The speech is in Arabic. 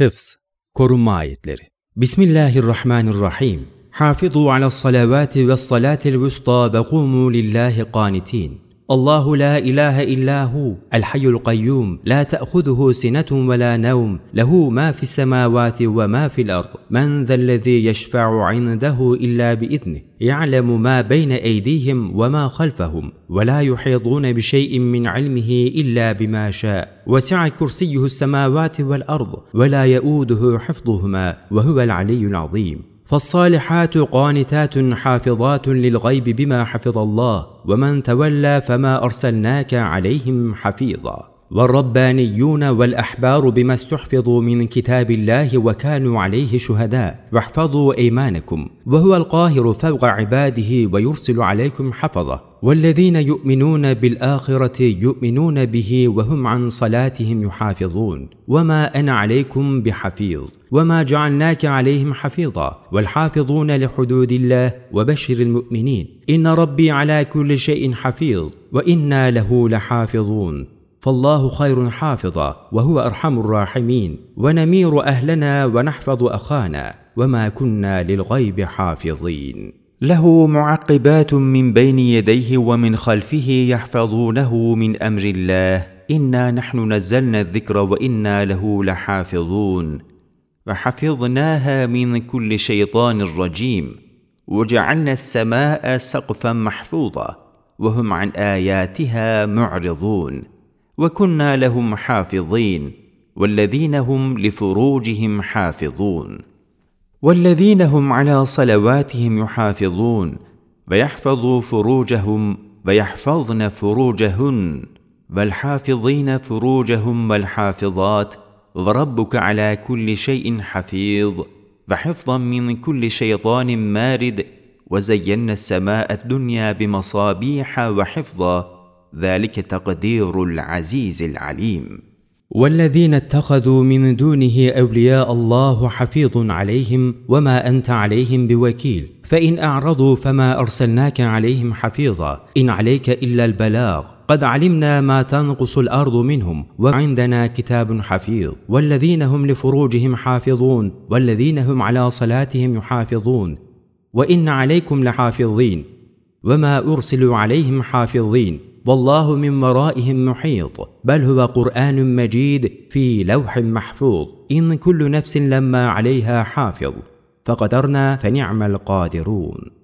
Hıfz Korunma Ayetleri. Bismillahirrahmanirrahim. حافظوا على الصلوات والصلاة الوسطى وقوموا لله قانتين الله لا إله إلا هو الحي القيوم لا تأخذه سنة ولا نوم له ما في السماوات وما في الأرض. من ذا الذي يشفع عنده إلا بإذنه يعلم ما بين أيديهم وما خلفهم ولا يحيطون بشيء من علمه إلا بما شاء. وسع كرسيه السماوات والأرض ولا يئوده حفظهما وهو العلي العظيم. فالصالحات قانتات حافظات للغيب بما حفظ الله ومن تولى فما أرسلناك عليهم حفيظا. والربانيون والأحبار بما استحفظوا من كتاب الله وكانوا عليه شهداء. واحفظوا إيمانكم. وهو القاهر فوق عباده ويرسل عليكم حفظه. والذين يؤمنون بالآخرة يؤمنون به وهم عن صلاتهم يحافظون. وما أنا عليكم بحفيظ. وما جعلناك عليهم حفيظا. والحافظون لحدود الله وبشر المؤمنين. إن ربي على كل شيء حفيظ. وإنا له لحافظون. فالله خير حافظا وهو أرحم الراحمين ونمير أهلنا ونحفظ أخانا وما كنا للغيب حافظين. له معقبات من بين يديه ومن خلفه يحفظونه من أمر الله. إنا نحن نزلنا الذكر وإنا له لحافظون. فحفظناها من كل شيطان رجيم. وجعلنا السماء سقفا محفوظا. وهم عن آياتها معرضون. وكنا لهم حافظين والذين هم لفروجهم حافظون. والذين هم على صلواتهم يحافظون ويحفظوا فروجهم ويحفظن فروجهن والحافظين فروجهم والحافظات وربك على كل شيء حفيظ. وحفظا من كل شيطان مارد وزينا السماء الدنيا بمصابيح وحفظا. ذلك تقدير العزيز العليم. والذين اتخذوا من دونه أولياء الله حفيظ عليهم وما أنت عليهم بوكيل. فإن أعرضوا فما أرسلناك عليهم حفيظا. إن عليك إلا البلاغ. قد علمنا ما تنقص الأرض منهم وعندنا كتاب حفيظ. والذين هم لفروجهم حافظون. والذين هم على صلاتهم يحافظون. وإن عليكم لحافظين. وما أرسلوا عليهم حافظين. والله من ورائهم محيط بل هو قرآن مجيد في لوح محفوظ إن كل نفس لما عليها حافظ فقدرنا فنعم القادرون.